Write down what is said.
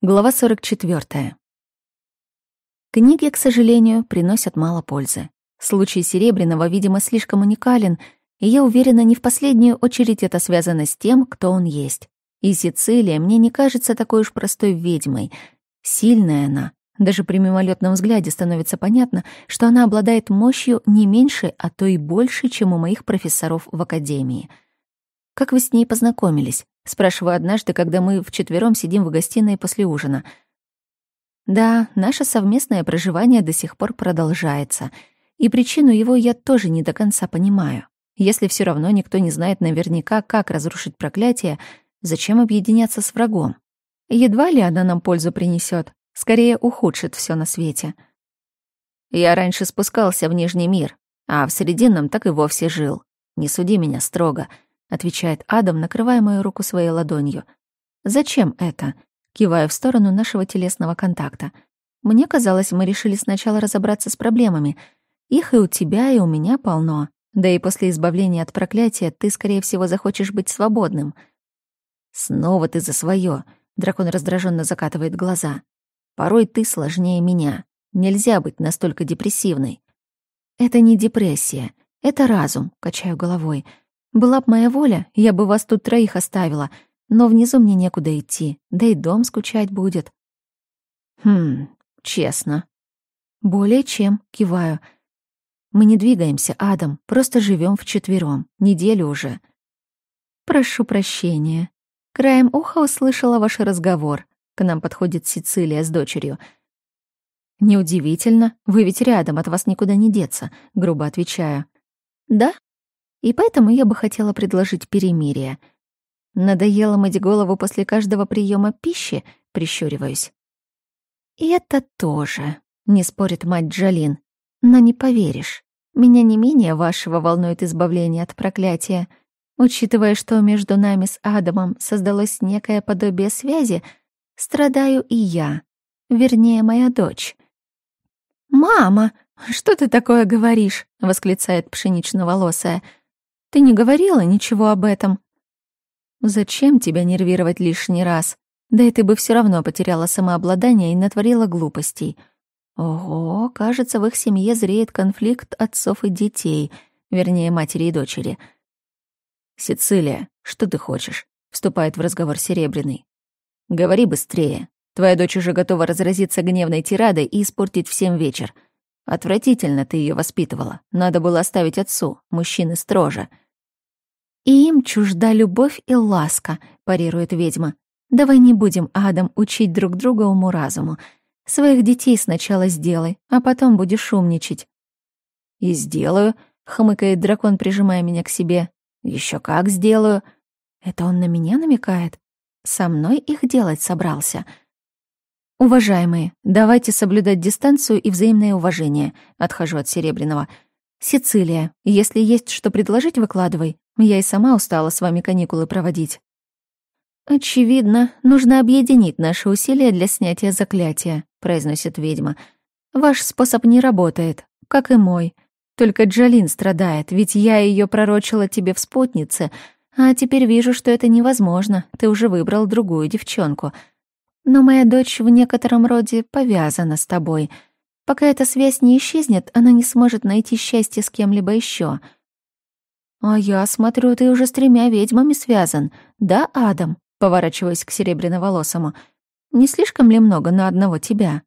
Глава 44. Книги, к сожалению, приносят мало пользы. Случай Серебряного, видимо, слишком уникален, и я уверена, не в последнюю очередь это связано с тем, кто он есть. И Сицилия мне не кажется такой уж простой ведьмой. Сильная она. Даже при мимолетном взгляде становится понятно, что она обладает мощью не меньше, а то и больше, чем у моих профессоров в академии. Как вы с ней познакомились? Спрашиваю однажды, когда мы вчетвером сидим в гостиной после ужина. Да, наше совместное проживание до сих пор продолжается, и причину его я тоже не до конца понимаю. Если все равно никто не знает наверняка, как разрушить проклятие, зачем объединяться с врагом? Едва ли она нам пользу принесет, скорее ухудшит все на свете. Я раньше спускался в Нижний мир, а в Срединном так и вовсе жил. Не суди меня строго —— отвечает Адам, накрывая мою руку своей ладонью. «Зачем это?» — киваю в сторону нашего телесного контакта. «Мне казалось, мы решили сначала разобраться с проблемами. Их и у тебя, и у меня полно. Да и после избавления от проклятия ты, скорее всего, захочешь быть свободным». «Снова ты за свое. дракон раздраженно закатывает глаза. «Порой ты сложнее меня. Нельзя быть настолько депрессивной». «Это не депрессия. Это разум», — качаю головой. Была б моя воля, я бы вас тут троих оставила, но внизу мне некуда идти, да и дом скучать будет. Хм, честно. Более чем, киваю. Мы не двигаемся, Адам, просто живем вчетвером, неделю уже. Прошу прощения. Краем уха услышала ваш разговор. К нам подходит Сицилия с дочерью. Неудивительно, вы ведь рядом, от вас никуда не деться, грубо отвечаю. Да, и поэтому я бы хотела предложить перемирие. Надоело мыть голову после каждого приема пищи, прищуриваюсь. И это тоже, не спорит мать Джалин. Но не поверишь, меня не менее вашего волнует избавление от проклятия. Учитывая, что между нами с Адамом создалось некое подобие связи, страдаю и я, вернее, моя дочь. «Мама, что ты такое говоришь?» — восклицает пшенично-волосая — ты не говорила ничего об этом. Зачем тебя нервировать лишний раз? Да и ты бы все равно потеряла самообладание и натворила глупостей. Ого, кажется, в их семье зреет конфликт отцов и детей, вернее, матери и дочери. «Сицилия, что ты хочешь?» — вступает в разговор Серебряный. «Говори быстрее. Твоя дочь уже готова разразиться гневной тирадой и испортить всем вечер. Отвратительно ты ее воспитывала. Надо было оставить отцу, мужчины строже. И им чужда любовь и ласка, парирует ведьма. Давай не будем, Адам, учить друг друга уму-разуму. Своих детей сначала сделай, а потом будешь умничать. И сделаю, хмыкает дракон, прижимая меня к себе. Еще как сделаю. Это он на меня намекает? Со мной их делать собрался. «Уважаемые, давайте соблюдать дистанцию и взаимное уважение», — отхожу от Серебряного. «Сицилия, если есть что предложить, выкладывай. Я и сама устала с вами каникулы проводить». «Очевидно, нужно объединить наши усилия для снятия заклятия», — произносит ведьма. «Ваш способ не работает, как и мой. Только Джалин страдает, ведь я ее пророчила тебе в спутнице, а теперь вижу, что это невозможно, ты уже выбрал другую девчонку». Но моя дочь в некотором роде повязана с тобой. Пока эта связь не исчезнет, она не сможет найти счастье с кем-либо еще. А я смотрю, ты уже с тремя ведьмами связан. Да, Адам? Поворачиваясь к серебряноволосому. Не слишком ли много на одного тебя?